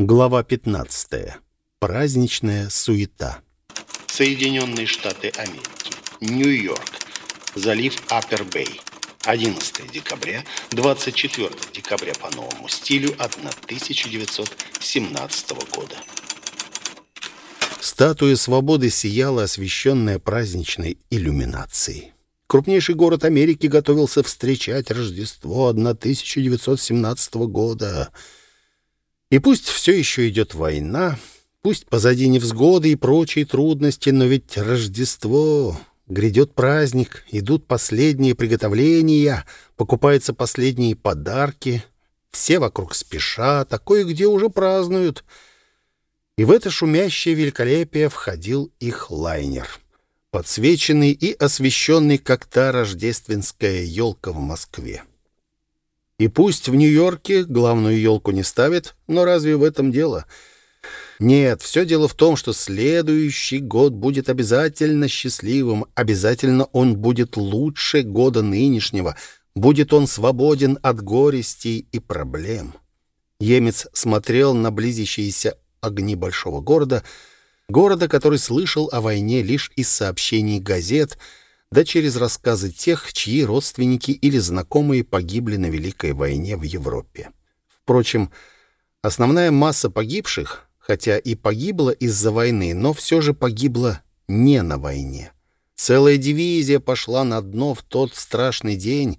Глава 15. Праздничная суета. Соединенные Штаты Америки. Нью-Йорк. Залив Аппер-Бэй. 11 декабря, 24 декабря по новому стилю 1917 года. Статуя свободы сияла, освещенная праздничной иллюминацией. Крупнейший город Америки готовился встречать Рождество 1917 года — и пусть все еще идет война, пусть позади невзгоды и прочие трудности, но ведь Рождество, грядет праздник, идут последние приготовления, покупаются последние подарки, все вокруг спешат, а кое-где уже празднуют. И в это шумящее великолепие входил их лайнер, подсвеченный и освещенный, как та рождественская елка в Москве. И пусть в Нью-Йорке главную елку не ставят, но разве в этом дело? Нет, все дело в том, что следующий год будет обязательно счастливым, обязательно он будет лучше года нынешнего, будет он свободен от горестей и проблем. Емец смотрел на близящиеся огни большого города, города, который слышал о войне лишь из сообщений газет — да через рассказы тех, чьи родственники или знакомые погибли на Великой войне в Европе. Впрочем, основная масса погибших, хотя и погибла из-за войны, но все же погибла не на войне. Целая дивизия пошла на дно в тот страшный день,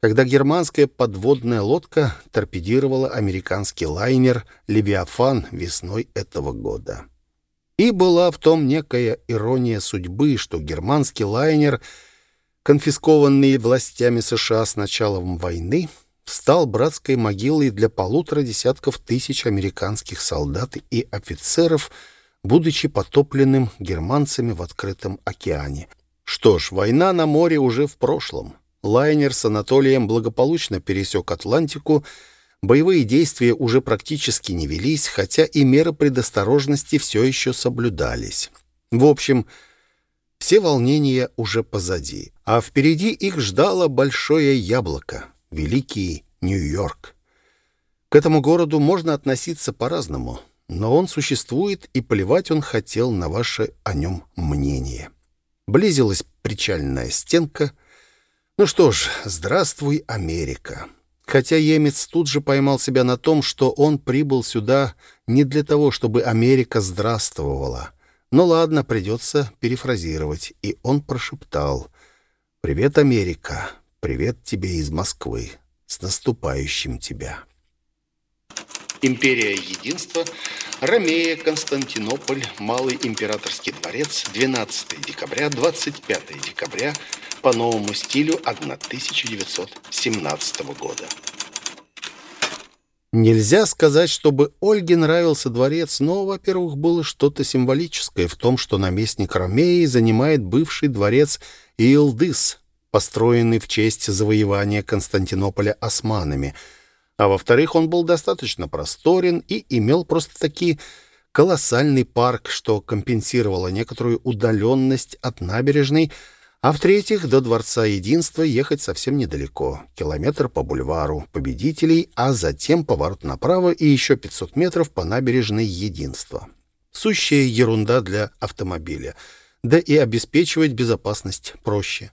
когда германская подводная лодка торпедировала американский лайнер «Левиафан» весной этого года. И была в том некая ирония судьбы, что германский лайнер, конфискованный властями США с началом войны, стал братской могилой для полутора десятков тысяч американских солдат и офицеров, будучи потопленным германцами в открытом океане. Что ж, война на море уже в прошлом. Лайнер с Анатолием благополучно пересек Атлантику, Боевые действия уже практически не велись, хотя и меры предосторожности все еще соблюдались. В общем, все волнения уже позади, а впереди их ждало большое яблоко — великий Нью-Йорк. К этому городу можно относиться по-разному, но он существует, и плевать он хотел на ваше о нем мнение. Близилась причальная стенка. Ну что ж, здравствуй, Америка. Хотя Емец тут же поймал себя на том, что он прибыл сюда не для того, чтобы Америка здравствовала. Ну ладно, придется перефразировать. И он прошептал «Привет, Америка! Привет тебе из Москвы! С наступающим тебя!» Империя Единства, Ромея, Константинополь, Малый Императорский дворец, 12 декабря, 25 декабря по новому стилю 1917 года. Нельзя сказать, чтобы Ольге нравился дворец, но, во-первых, было что-то символическое в том, что наместник Ромеи занимает бывший дворец Илдыс, построенный в честь завоевания Константинополя османами – а во-вторых, он был достаточно просторен и имел просто-таки колоссальный парк, что компенсировало некоторую удаленность от набережной, а в-третьих, до Дворца Единства ехать совсем недалеко, километр по бульвару Победителей, а затем поворот направо и еще 500 метров по набережной Единства. Сущая ерунда для автомобиля, да и обеспечивать безопасность проще.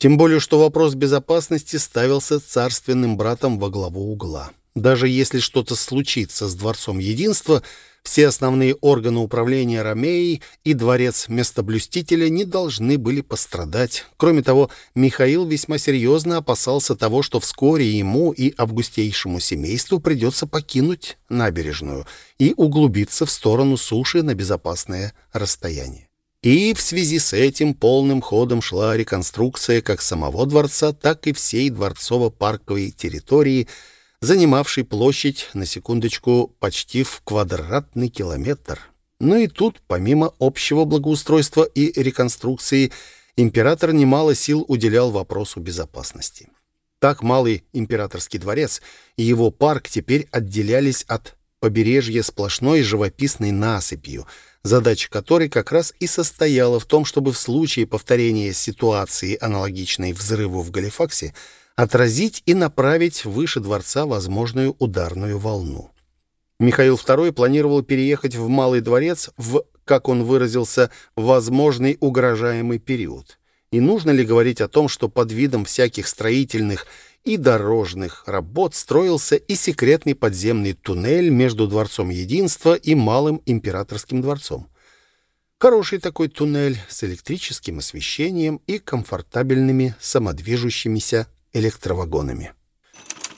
Тем более, что вопрос безопасности ставился царственным братом во главу угла. Даже если что-то случится с Дворцом Единства, все основные органы управления Ромеей и дворец местоблюстителя не должны были пострадать. Кроме того, Михаил весьма серьезно опасался того, что вскоре ему и августейшему семейству придется покинуть набережную и углубиться в сторону суши на безопасное расстояние. И в связи с этим полным ходом шла реконструкция как самого дворца, так и всей дворцово-парковой территории, занимавшей площадь, на секундочку, почти в квадратный километр. Ну и тут, помимо общего благоустройства и реконструкции, император немало сил уделял вопросу безопасности. Так малый императорский дворец и его парк теперь отделялись от побережья сплошной живописной насыпью — задача которой как раз и состояла в том, чтобы в случае повторения ситуации, аналогичной взрыву в Галифаксе, отразить и направить выше дворца возможную ударную волну. Михаил II планировал переехать в Малый дворец в, как он выразился, возможный угрожаемый период. И нужно ли говорить о том, что под видом всяких строительных и дорожных работ строился и секретный подземный туннель между Дворцом Единства и Малым Императорским дворцом? Хороший такой туннель с электрическим освещением и комфортабельными самодвижущимися электровагонами.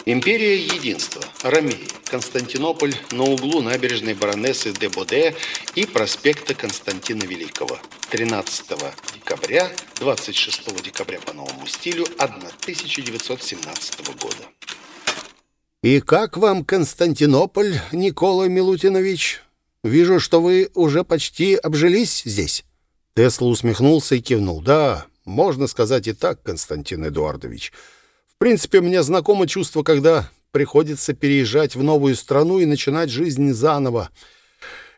Империя Единства. Ромеи. Константинополь на углу набережной баронессы де Боде и проспекта Константина Великого. 13 декабря, 26 декабря по новому стилю 1917 года. «И как вам Константинополь, Никола Милутинович? Вижу, что вы уже почти обжились здесь». Тесла усмехнулся и кивнул. «Да, можно сказать и так, Константин Эдуардович. Принципе, мне знакомо чувство, когда приходится переезжать в новую страну и начинать жизнь заново.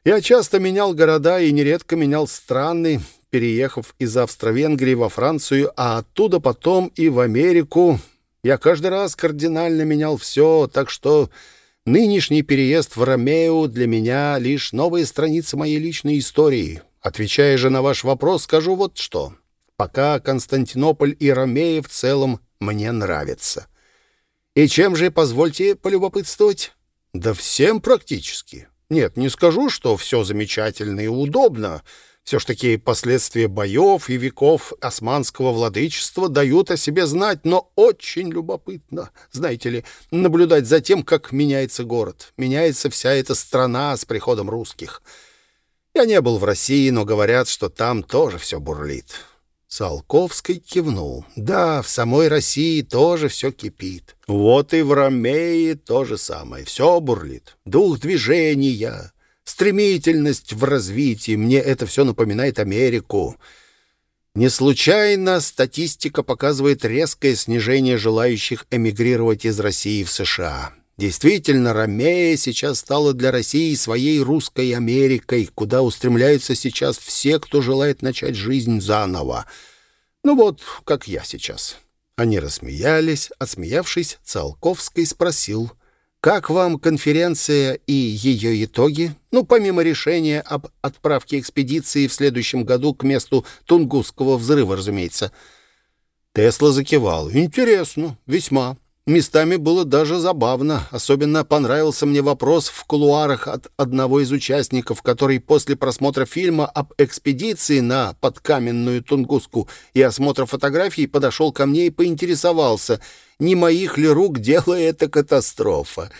Я часто менял города и нередко менял страны, переехав из Австро-Венгрии во Францию, а оттуда потом и в Америку. Я каждый раз кардинально менял все, так что нынешний переезд в Ромео для меня лишь новая страница моей личной истории. Отвечая же на ваш вопрос, скажу вот что. Пока Константинополь и Ромея в целом мне нравятся. И чем же, позвольте полюбопытствовать? Да всем практически. Нет, не скажу, что все замечательно и удобно. Все ж таки последствия боев и веков османского владычества дают о себе знать, но очень любопытно, знаете ли, наблюдать за тем, как меняется город. Меняется вся эта страна с приходом русских. Я не был в России, но говорят, что там тоже все бурлит. Салковский кивнул. «Да, в самой России тоже все кипит. Вот и в Ромее то же самое. Все бурлит. Дух движения, стремительность в развитии. Мне это все напоминает Америку». Не случайно статистика показывает резкое снижение желающих эмигрировать из России в США. Действительно, Ромея сейчас стала для России своей русской Америкой, куда устремляются сейчас все, кто желает начать жизнь заново. Ну вот, как я сейчас. Они рассмеялись. Отсмеявшись, Циолковский спросил, «Как вам конференция и ее итоги? Ну, помимо решения об отправке экспедиции в следующем году к месту Тунгусского взрыва, разумеется». Тесла закивал. «Интересно, весьма. Местами было даже забавно. Особенно понравился мне вопрос в кулуарах от одного из участников, который после просмотра фильма об экспедиции на подкаменную Тунгуску и осмотра фотографий подошел ко мне и поинтересовался, не моих ли рук дело эта катастрофа,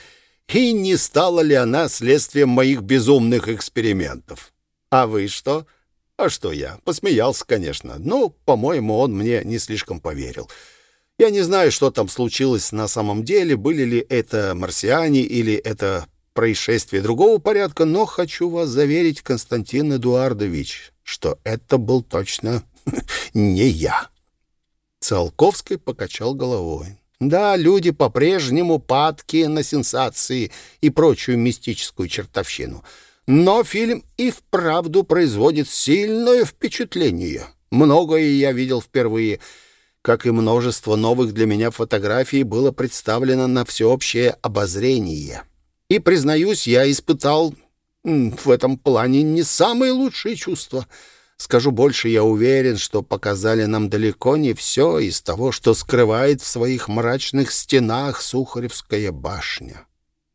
и не стала ли она следствием моих безумных экспериментов. А вы что? А что я? Посмеялся, конечно. Ну, по-моему, он мне не слишком поверил. Я не знаю, что там случилось на самом деле, были ли это марсиане или это происшествие другого порядка, но хочу вас заверить, Константин Эдуардович, что это был точно не я. Циолковский покачал головой. Да, люди по-прежнему падки на сенсации и прочую мистическую чертовщину. Но фильм и вправду производит сильное впечатление. Многое я видел впервые — как и множество новых для меня фотографий, было представлено на всеобщее обозрение. И, признаюсь, я испытал в этом плане не самые лучшие чувства. Скажу больше, я уверен, что показали нам далеко не все из того, что скрывает в своих мрачных стенах Сухаревская башня.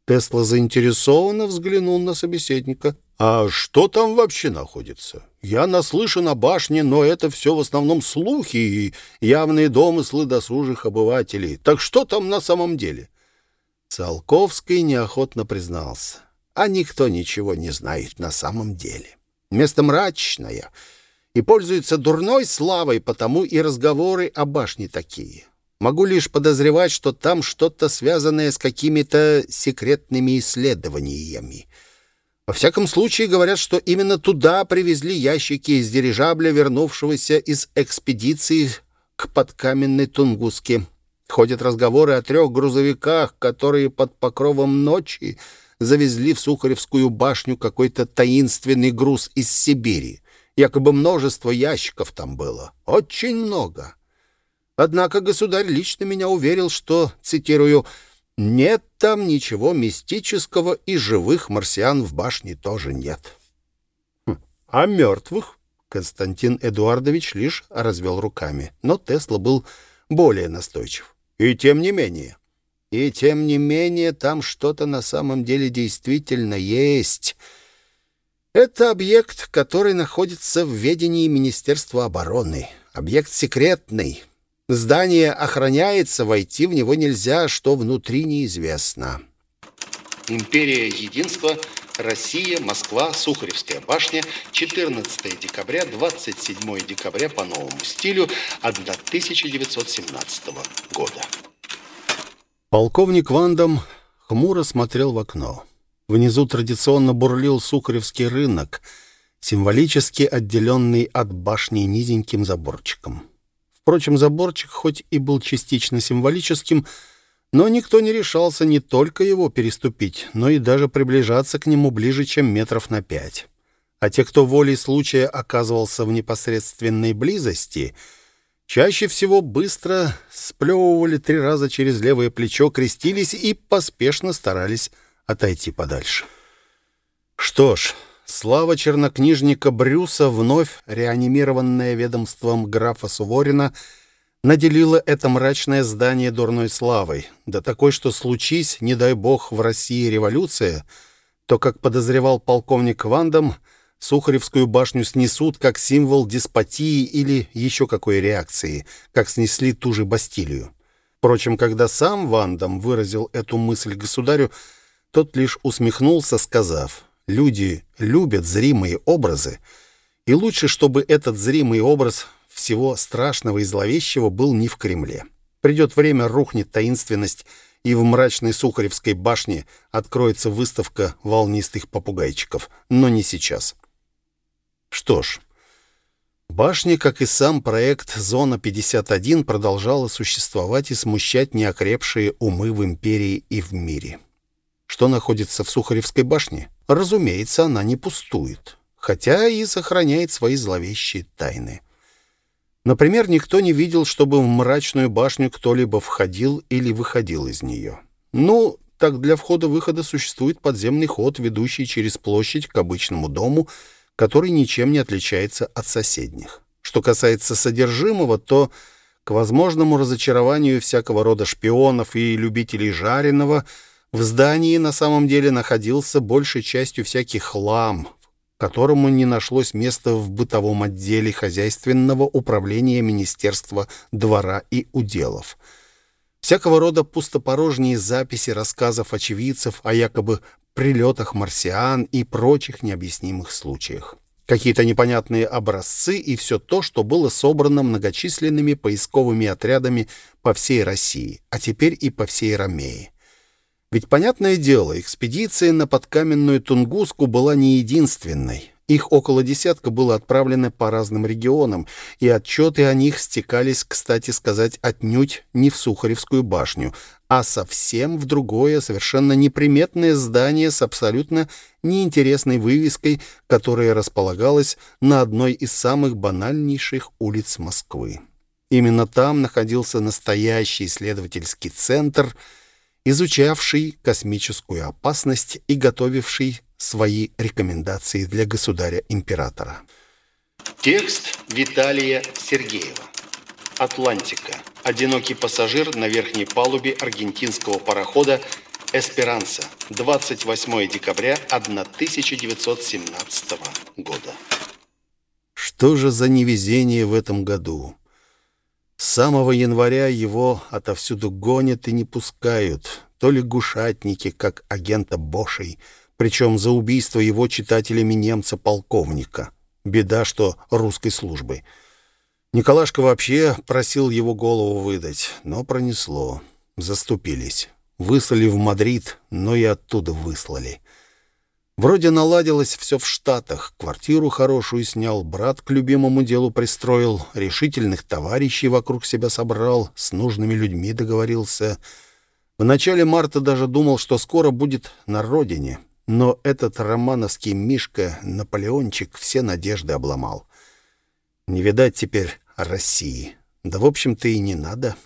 Тесла заинтересованно взглянул на собеседника. «А что там вообще находится? Я наслышан о башне, но это все в основном слухи и явные домыслы досужих обывателей. Так что там на самом деле?» Циолковский неохотно признался. «А никто ничего не знает на самом деле. Место мрачное» и пользуется дурной славой, потому и разговоры о башне такие. Могу лишь подозревать, что там что-то связанное с какими-то секретными исследованиями. Во всяком случае, говорят, что именно туда привезли ящики из дирижабля, вернувшегося из экспедиции к подкаменной Тунгуске. Ходят разговоры о трех грузовиках, которые под покровом ночи завезли в Сухаревскую башню какой-то таинственный груз из Сибири. Якобы множество ящиков там было. Очень много. Однако государь лично меня уверил, что, цитирую, Нет там ничего мистического, и живых марсиан в башне тоже нет. Хм, а мертвых? Константин Эдуардович лишь развел руками, но Тесла был более настойчив. И тем не менее. И тем не менее, там что-то на самом деле действительно есть. Это объект, который находится в ведении Министерства обороны. Объект секретный. Здание охраняется, войти в него нельзя, что внутри неизвестно. Империя Единства, Россия, Москва, Сухаревская башня, 14 декабря, 27 декабря по новому стилю 1917 года. Полковник Вандам хмуро смотрел в окно. Внизу традиционно бурлил Сухаревский рынок, символически отделенный от башни низеньким заборчиком. Впрочем, заборчик хоть и был частично символическим, но никто не решался не только его переступить, но и даже приближаться к нему ближе, чем метров на пять. А те, кто волей случая оказывался в непосредственной близости — Чаще всего быстро сплевывали три раза через левое плечо, крестились и поспешно старались отойти подальше. Что ж, слава чернокнижника Брюса, вновь реанимированная ведомством графа Суворина, наделила это мрачное здание дурной славой, да такой, что случись, не дай бог, в России революция, то, как подозревал полковник Вандам, Сухаревскую башню снесут как символ деспотии или еще какой реакции, как снесли ту же Бастилию. Впрочем, когда сам Вандам выразил эту мысль государю, тот лишь усмехнулся, сказав, «Люди любят зримые образы, и лучше, чтобы этот зримый образ всего страшного и зловещего был не в Кремле. Придет время, рухнет таинственность, и в мрачной Сухаревской башне откроется выставка волнистых попугайчиков, но не сейчас». Что ж, башня, как и сам проект «Зона-51», продолжала существовать и смущать неокрепшие умы в империи и в мире. Что находится в Сухаревской башне? Разумеется, она не пустует, хотя и сохраняет свои зловещие тайны. Например, никто не видел, чтобы в мрачную башню кто-либо входил или выходил из нее. Ну, так для входа-выхода существует подземный ход, ведущий через площадь к обычному дому – который ничем не отличается от соседних. Что касается содержимого, то к возможному разочарованию всякого рода шпионов и любителей жареного в здании на самом деле находился большей частью всякий хлам, которому не нашлось места в бытовом отделе хозяйственного управления Министерства двора и уделов. Всякого рода пустопорожние записи рассказов очевидцев о якобы прилетах марсиан и прочих необъяснимых случаях. Какие-то непонятные образцы и все то, что было собрано многочисленными поисковыми отрядами по всей России, а теперь и по всей Ромеи. Ведь, понятное дело, экспедиция на подкаменную Тунгуску была не единственной. Их около десятка было отправлено по разным регионам, и отчеты о них стекались, кстати сказать, отнюдь не в Сухаревскую башню, а совсем в другое, совершенно неприметное здание с абсолютно неинтересной вывеской, которая располагалась на одной из самых банальнейших улиц Москвы. Именно там находился настоящий исследовательский центр, изучавший космическую опасность и готовивший свои рекомендации для государя-императора. Текст Виталия Сергеева. Атлантика. Одинокий пассажир на верхней палубе аргентинского парохода «Эсперанса». 28 декабря 1917 года. Что же за невезение в этом году? С самого января его отовсюду гонят и не пускают. То ли гушатники, как агента Бошей, причем за убийство его читателями немца-полковника. Беда, что русской службы. Николашка вообще просил его голову выдать, но пронесло. Заступились. Выслали в Мадрид, но и оттуда выслали. Вроде наладилось все в Штатах. Квартиру хорошую снял, брат к любимому делу пристроил, решительных товарищей вокруг себя собрал, с нужными людьми договорился. В начале марта даже думал, что скоро будет на родине. Но этот романовский Мишка, Наполеончик, все надежды обломал. Не видать теперь России. Да, в общем-то, и не надо.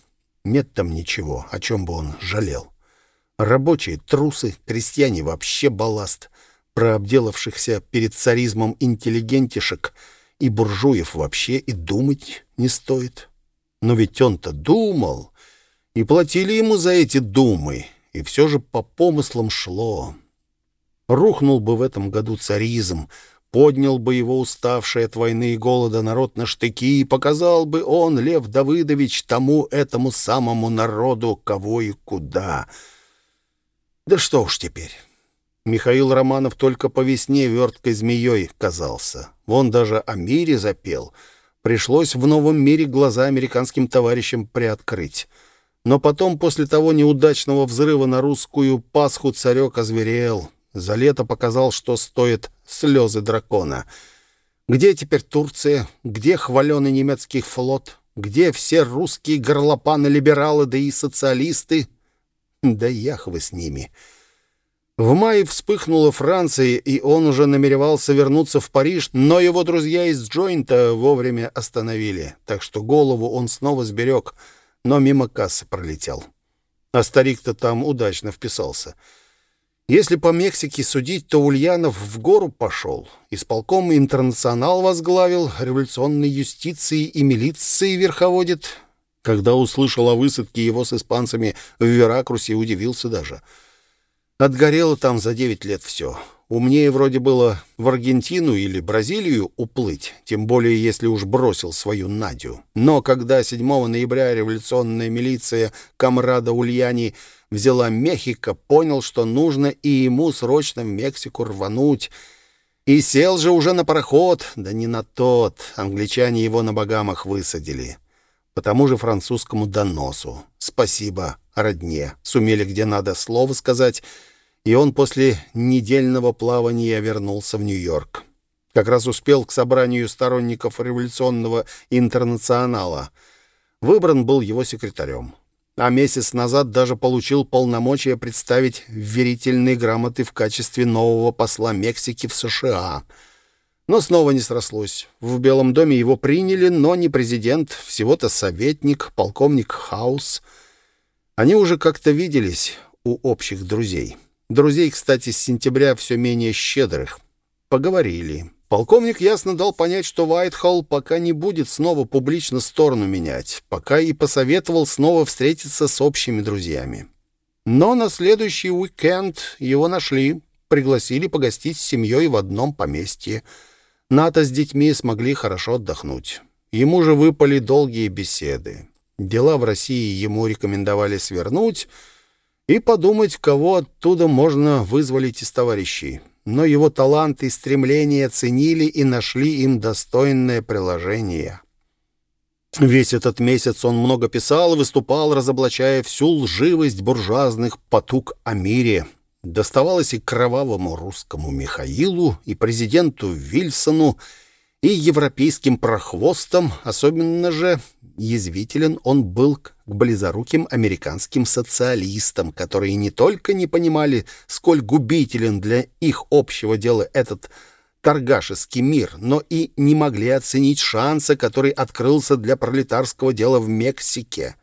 Нет там ничего, о чем бы он жалел. Рабочие трусы, крестьяне вообще балласт. Про обделавшихся перед царизмом интеллигентишек и буржуев вообще и думать не стоит. Но ведь он-то думал, и платили ему за эти думы, и все же по помыслам шло. Рухнул бы в этом году царизм, поднял бы его уставший от войны и голода народ на штыки, и показал бы он, Лев Давыдович, тому этому самому народу, кого и куда. Да что уж теперь. Михаил Романов только по весне верткой змеей казался. Вон даже о мире запел. Пришлось в новом мире глаза американским товарищам приоткрыть. Но потом, после того неудачного взрыва на русскую Пасху, царек озверел. За лето показал, что стоит слезы дракона. Где теперь Турция? Где хваленый немецкий флот? Где все русские горлопаны-либералы, да и социалисты? Да яхвы с ними. В мае вспыхнула Франция, и он уже намеревался вернуться в Париж, но его друзья из Джойнта вовремя остановили, так что голову он снова сберег, но мимо кассы пролетел. А старик-то там удачно вписался. Если по Мексике судить, то Ульянов в гору пошел. Исполком интернационал возглавил, революционной юстиции и милиции верховодит. Когда услышал о высадке его с испанцами в Веракрусе, удивился даже — Отгорело там за девять лет все. Умнее вроде было в Аргентину или Бразилию уплыть, тем более если уж бросил свою Надю. Но когда 7 ноября революционная милиция комрада Ульяни взяла Мехико, понял, что нужно и ему срочно в Мексику рвануть. И сел же уже на пароход, да не на тот. Англичане его на Багамах высадили. По тому же французскому доносу. Спасибо родне. Сумели где надо слово сказать, и он после недельного плавания вернулся в Нью-Йорк. Как раз успел к собранию сторонников революционного интернационала. Выбран был его секретарем. А месяц назад даже получил полномочия представить верительные грамоты в качестве нового посла Мексики в США. Но снова не срослось. В Белом доме его приняли, но не президент, всего-то советник, полковник Хаус — они уже как-то виделись у общих друзей. Друзей, кстати, с сентября все менее щедрых. Поговорили. Полковник ясно дал понять, что Уайтхолл пока не будет снова публично сторону менять, пока и посоветовал снова встретиться с общими друзьями. Но на следующий уикенд его нашли, пригласили погостить с семьей в одном поместье. Ната с детьми смогли хорошо отдохнуть. Ему же выпали долгие беседы. Дела в России ему рекомендовали свернуть и подумать, кого оттуда можно вызволить из товарищей. Но его талант и стремления ценили и нашли им достойное приложение. Весь этот месяц он много писал, выступал, разоблачая всю лживость буржуазных потуг о мире. Доставалось и кровавому русскому Михаилу, и президенту Вильсону, и европейским прохвостам, особенно же язвителен он был к близоруким американским социалистам, которые не только не понимали, сколь губителен для их общего дела этот торгашеский мир, но и не могли оценить шанса, который открылся для пролетарского дела в Мексике.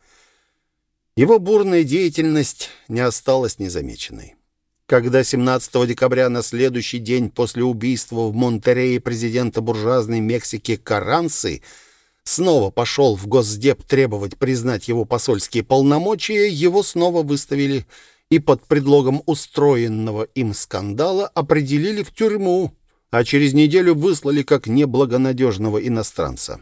Его бурная деятельность не осталась незамеченной. Когда 17 декабря на следующий день после убийства в Монтерее президента буржуазной Мексики Карансы снова пошел в Госдеп требовать признать его посольские полномочия, его снова выставили и под предлогом устроенного им скандала определили в тюрьму, а через неделю выслали как неблагонадежного иностранца.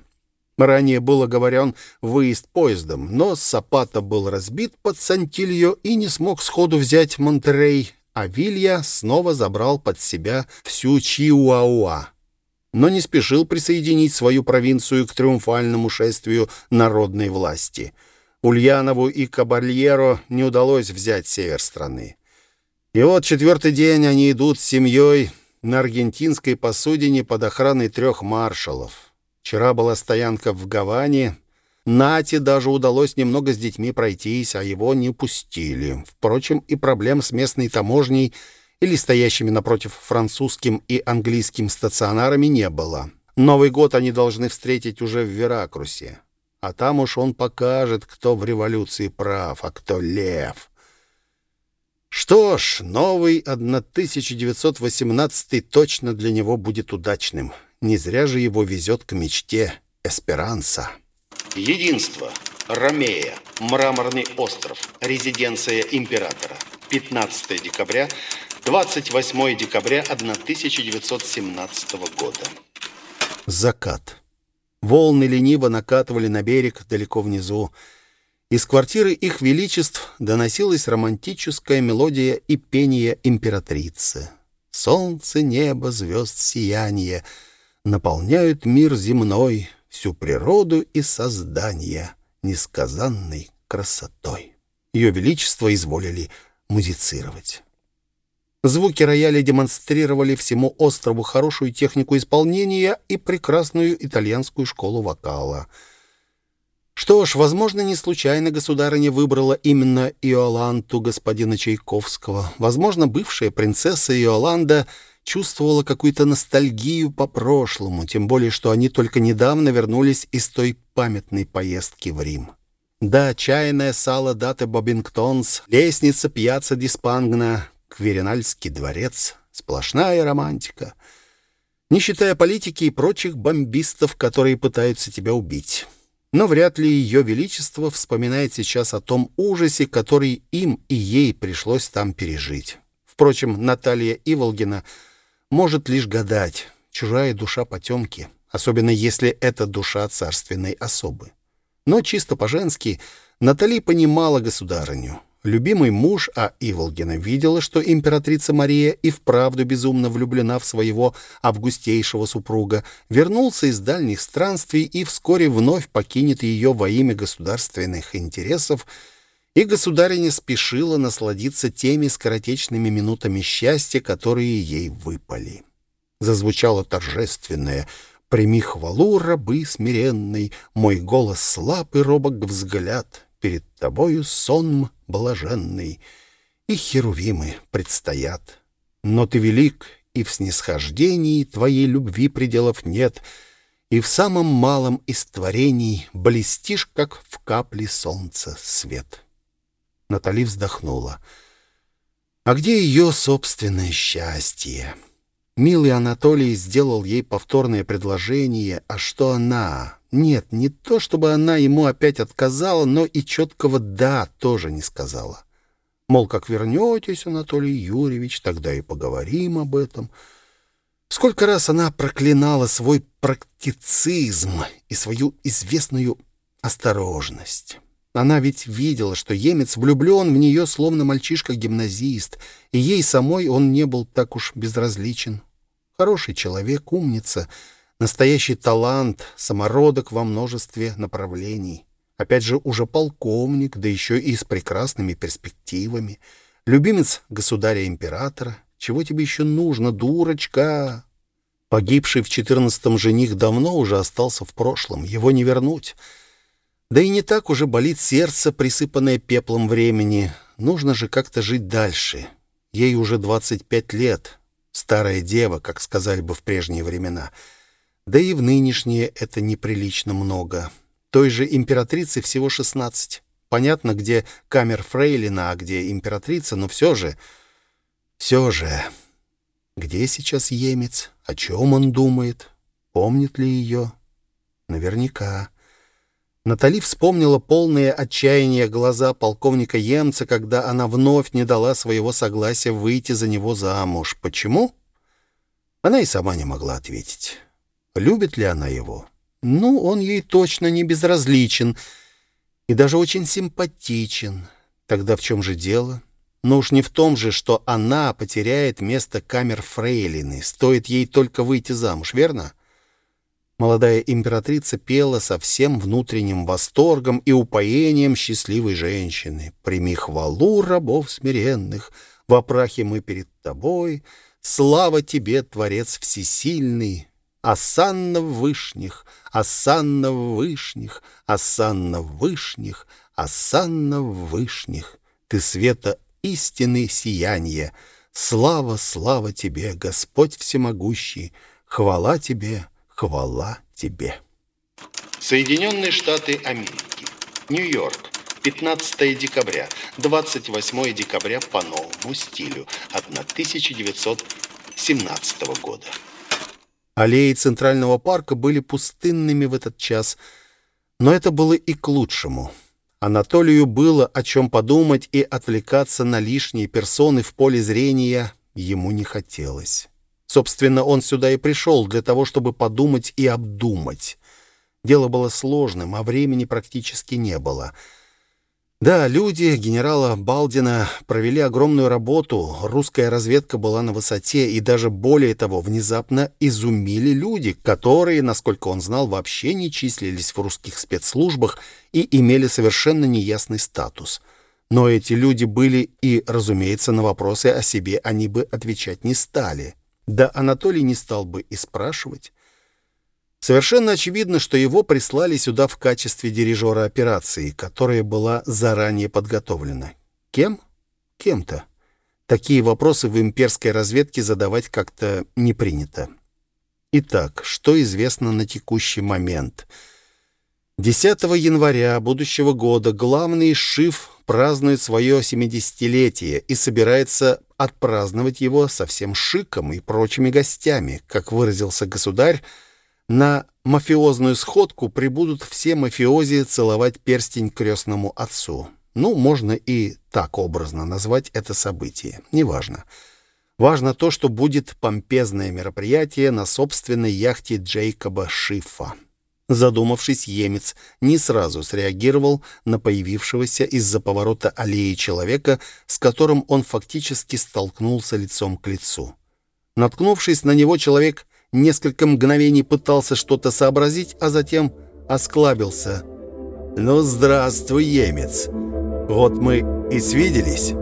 Ранее был оговорен выезд поездом, но Сапата был разбит под Сантильо и не смог сходу взять Монтерей, а Вилья снова забрал под себя всю Чиуауа но не спешил присоединить свою провинцию к триумфальному шествию народной власти. Ульянову и Кабальеро не удалось взять север страны. И вот четвертый день они идут с семьей на аргентинской посудине под охраной трех маршалов. Вчера была стоянка в Гаване. Нате даже удалось немного с детьми пройтись, а его не пустили. Впрочем, и проблем с местной таможней – или стоящими напротив французским и английским стационарами не было. Новый год они должны встретить уже в Веракрусе. А там уж он покажет, кто в революции прав, а кто лев. Что ж, новый 1918 точно для него будет удачным. Не зря же его везет к мечте Эсперанса. Единство. Ромея. Мраморный остров. Резиденция императора. 15 декабря, 28 декабря 1917 года. Закат. Волны лениво накатывали на берег далеко внизу. Из квартиры их величеств доносилась романтическая мелодия и пение императрицы. Солнце, небо, звезд сияние наполняют мир земной, всю природу и создание несказанной красотой. Ее величество изволили музицировать. Звуки рояля демонстрировали всему острову хорошую технику исполнения и прекрасную итальянскую школу вокала — что ж, возможно, не случайно государыня выбрала именно Иоланту господина Чайковского. Возможно, бывшая принцесса Иоланда чувствовала какую-то ностальгию по прошлому, тем более, что они только недавно вернулись из той памятной поездки в Рим. Да, чайная сала даты Бобингтонс, лестница пьяца Диспангна, Кверинальский дворец, сплошная романтика. Не считая политики и прочих бомбистов, которые пытаются тебя убить. Но вряд ли ее величество вспоминает сейчас о том ужасе, который им и ей пришлось там пережить. Впрочем, Наталья Иволгина может лишь гадать. Чужая душа потемки, особенно если это душа царственной особы. Но чисто по-женски Натали понимала государыню. Любимый муж А. Иволгина видела, что императрица Мария и вправду безумно влюблена в своего августейшего супруга, вернулся из дальних странствий и вскоре вновь покинет ее во имя государственных интересов, и государиня спешила насладиться теми скоротечными минутами счастья, которые ей выпали. Зазвучало торжественное «Прими хвалу, рабы смиренный, мой голос слаб и робок взгляд» перед тобою сон блаженный, и херувимы предстоят. Но ты велик, и в снисхождении твоей любви пределов нет, и в самом малом из творений блестишь, как в капле солнца свет. Натали вздохнула. А где ее собственное счастье? Милый Анатолий сделал ей повторное предложение, а что она? Нет, не то, чтобы она ему опять отказала, но и четкого «да» тоже не сказала. Мол, как вернетесь, Анатолий Юрьевич, тогда и поговорим об этом. Сколько раз она проклинала свой практицизм и свою известную осторожность. Она ведь видела, что емец влюблен в нее, словно мальчишка-гимназист, и ей самой он не был так уж безразличен. Хороший человек, умница — Настоящий талант, самородок во множестве направлений. Опять же, уже полковник, да еще и с прекрасными перспективами. Любимец государя-императора. Чего тебе еще нужно, дурочка? Погибший в четырнадцатом жених давно уже остался в прошлом. Его не вернуть. Да и не так уже болит сердце, присыпанное пеплом времени. Нужно же как-то жить дальше. Ей уже двадцать пять лет. Старая дева, как сказали бы в прежние времена — да и в нынешнее это неприлично много. Той же императрице всего 16. Понятно, где камер Фрейлина, а где императрица, но все же... Все же... Где сейчас емец? О чем он думает? Помнит ли ее? Наверняка. Натали вспомнила полные отчаяния глаза полковника Емца, когда она вновь не дала своего согласия выйти за него замуж. Почему? Она и сама не могла ответить. Любит ли она его? Ну, он ей точно не безразличен и даже очень симпатичен. Тогда в чем же дело? Но уж не в том же, что она потеряет место камер фрейлины, стоит ей только выйти замуж, верно? Молодая императрица пела со всем внутренним восторгом и упоением счастливой женщины. «Прими хвалу рабов смиренных, в прахе мы перед тобой, слава тебе, Творец всесильный, Асанна в вышних, Асанна в вышних, Асанна в вышних, Асанна в вышних. Ты света истины сияние. Слава, слава тебе, Господь всемогущий. Хвала тебе, хвала тебе. Соединенные Штаты Америки. Нью-Йорк. 15 декабря, 28 декабря по новому стилю 1917 года. Аллеи Центрального парка были пустынными в этот час, но это было и к лучшему. Анатолию было о чем подумать и отвлекаться на лишние персоны в поле зрения ему не хотелось. Собственно, он сюда и пришел для того, чтобы подумать и обдумать. Дело было сложным, а времени практически не было — да, люди генерала Балдина провели огромную работу. Русская разведка была на высоте, и даже более того, внезапно изумили люди, которые, насколько он знал, вообще не числились в русских спецслужбах и имели совершенно неясный статус. Но эти люди были и, разумеется, на вопросы о себе они бы отвечать не стали. Да Анатолий не стал бы и спрашивать. Совершенно очевидно, что его прислали сюда в качестве дирижера операции, которая была заранее подготовлена. Кем? Кем-то. Такие вопросы в имперской разведке задавать как-то не принято. Итак, что известно на текущий момент? 10 января будущего года главный Шиф празднует свое 70-летие и собирается отпраздновать его со всем шиком и прочими гостями, как выразился государь, на мафиозную сходку прибудут все мафиози целовать перстень крестному отцу. Ну, можно и так образно назвать это событие. Неважно. Важно то, что будет помпезное мероприятие на собственной яхте Джейкоба Шифа. Задумавшись, Емец не сразу среагировал на появившегося из-за поворота аллеи человека, с которым он фактически столкнулся лицом к лицу. Наткнувшись на него, человек несколько мгновений пытался что-то сообразить, а затем осклабился. «Ну, здравствуй, емец! Вот мы и свиделись!»